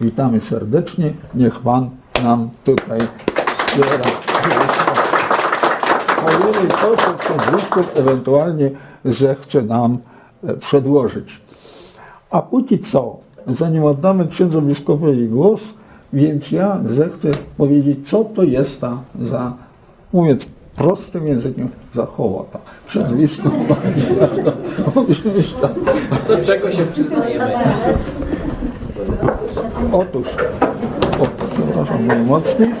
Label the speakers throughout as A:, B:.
A: Witamy serdecznie. Niech Pan nam tutaj wspiera. Co ksiądz biskup ewentualnie zechce nam e, przedłożyć. A póki co, zanim oddamy księdzu biskupowi głos, więc ja zechcę powiedzieć, co to jest ta za, mówię prostym językiem, za hołota. Ksiądz biskup
B: Do czego się przyznajemy?
A: Otóż, o, przepraszam najmocniej,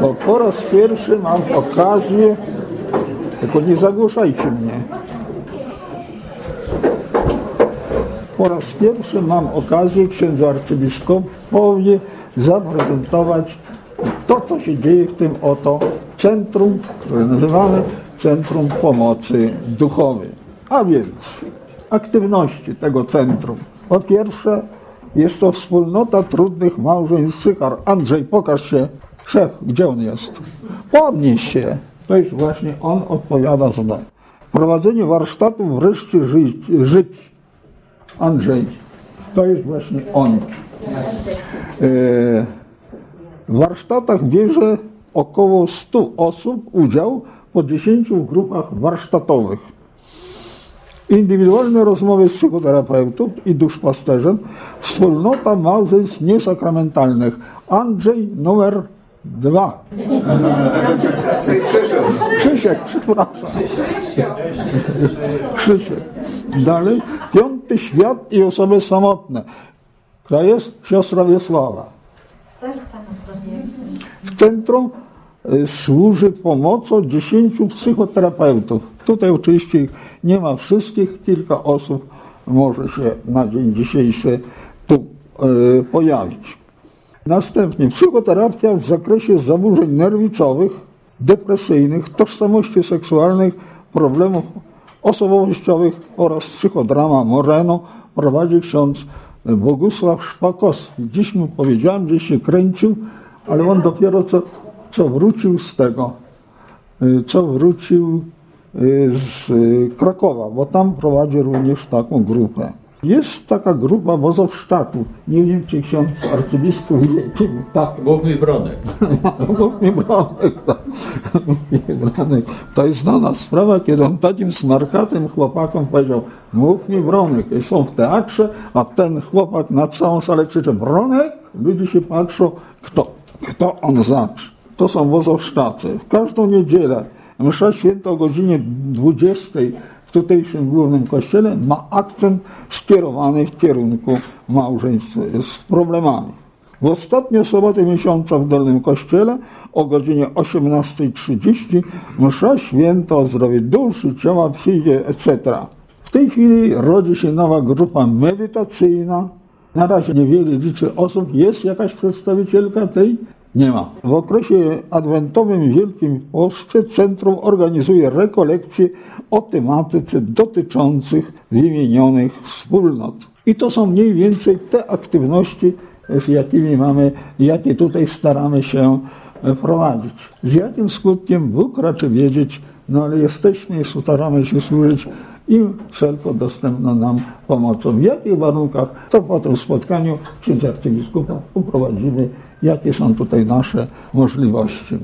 A: bo po raz pierwszy mam okazję, tylko nie zagłuszajcie mnie. Po raz pierwszy mam okazję księdzu arcybiskupowi zaprezentować to, co się dzieje w tym oto centrum, które nazywamy Centrum Pomocy Duchowej. A więc aktywności tego centrum. Po pierwsze, jest to wspólnota trudnych małżeństw Sychar. Andrzej, pokaż się. Szef, gdzie on jest? Podnieś się. To jest właśnie on odpowiada za to. Prowadzenie warsztatów wreszcie żyć. żyć. Andrzej, to jest właśnie on. E, W warsztatach bierze około 100 osób udział po 10 grupach warsztatowych. Indywidualne rozmowy z psychoterapeutów i duszpasterzem, wspólnota małżeństw niesakramentalnych. Andrzej numer dwa. Krzysiek, przepraszam. Krzysiek. Dalej. Piąty świat i osoby samotne. Kto jest? Siostra Wiesława.
C: Serca to
A: centrum służy pomocą 10 psychoterapeutów. Tutaj oczywiście nie ma wszystkich, kilka osób może się na dzień dzisiejszy tu y, pojawić. Następnie psychoterapia w zakresie zaburzeń nerwicowych, depresyjnych, tożsamości seksualnych, problemów osobowościowych oraz psychodrama Moreno prowadzi ksiądz Bogusław Szpakowski. Dziś mu powiedziałem, że się kręcił, ale on dopiero co, co wrócił z tego, y, co wrócił y, z y, Krakowa, bo tam prowadzi również taką grupę. Jest taka grupa Wozowszczatów. Nie wiem, czy ksiądz arcybiskup wie, czy tak,
B: mi bronek.
A: Mów mi Branek, tak. Mów mi Branek. To jest znana sprawa, kiedy on takim smarkatym chłopakom powiedział mów mi Bronek. I są w teatrze, a ten chłopak na całą salę krzyczy Bronek. Ludzie się patrzą, kto, kto on znaczy. To są wozowsztacy. W każdą niedzielę msza święta o godzinie 20 w tutejszym głównym kościele ma akcent skierowany w kierunku małżeństw z problemami. W ostatnią sobotę miesiąca w Dolnym Kościele o godzinie 18.30 msza święta o zdrowie duszy, ciała, psychikę, etc. W tej chwili rodzi się nowa grupa medytacyjna. Na razie niewiele liczy osób. Jest jakaś przedstawicielka tej? Nie ma. W okresie adwentowym Wielkim Poście Centrum organizuje rekolekcje o tematyce dotyczących wymienionych wspólnot. I to są mniej więcej te aktywności, z jakimi mamy, jakie tutaj staramy się e, prowadzić. Z jakim skutkiem Bóg raczy wiedzieć, no ale jesteśmy i staramy się służyć im wszelko dostępną nam pomocą. W jakich warunkach, to po tym spotkaniu księdza arcybiskupa uprowadzimy, jakie są tutaj nasze możliwości.